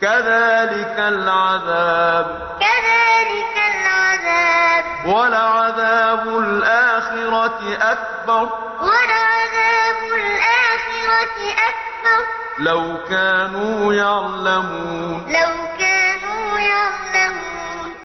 كَذَٰلِكَ الْعَذَابُ. كَذَٰلِكَ الْعَذَابُ ۖ. وَلَعَذَابُ الْآخِرَةِ أَكْبَرُ ۚ. وَلَعَذَابُ الْآخِرَةِ أَكْبَرُ ۚ. لَوْ كَانُوا يَعْلَمُونَ. لَوْ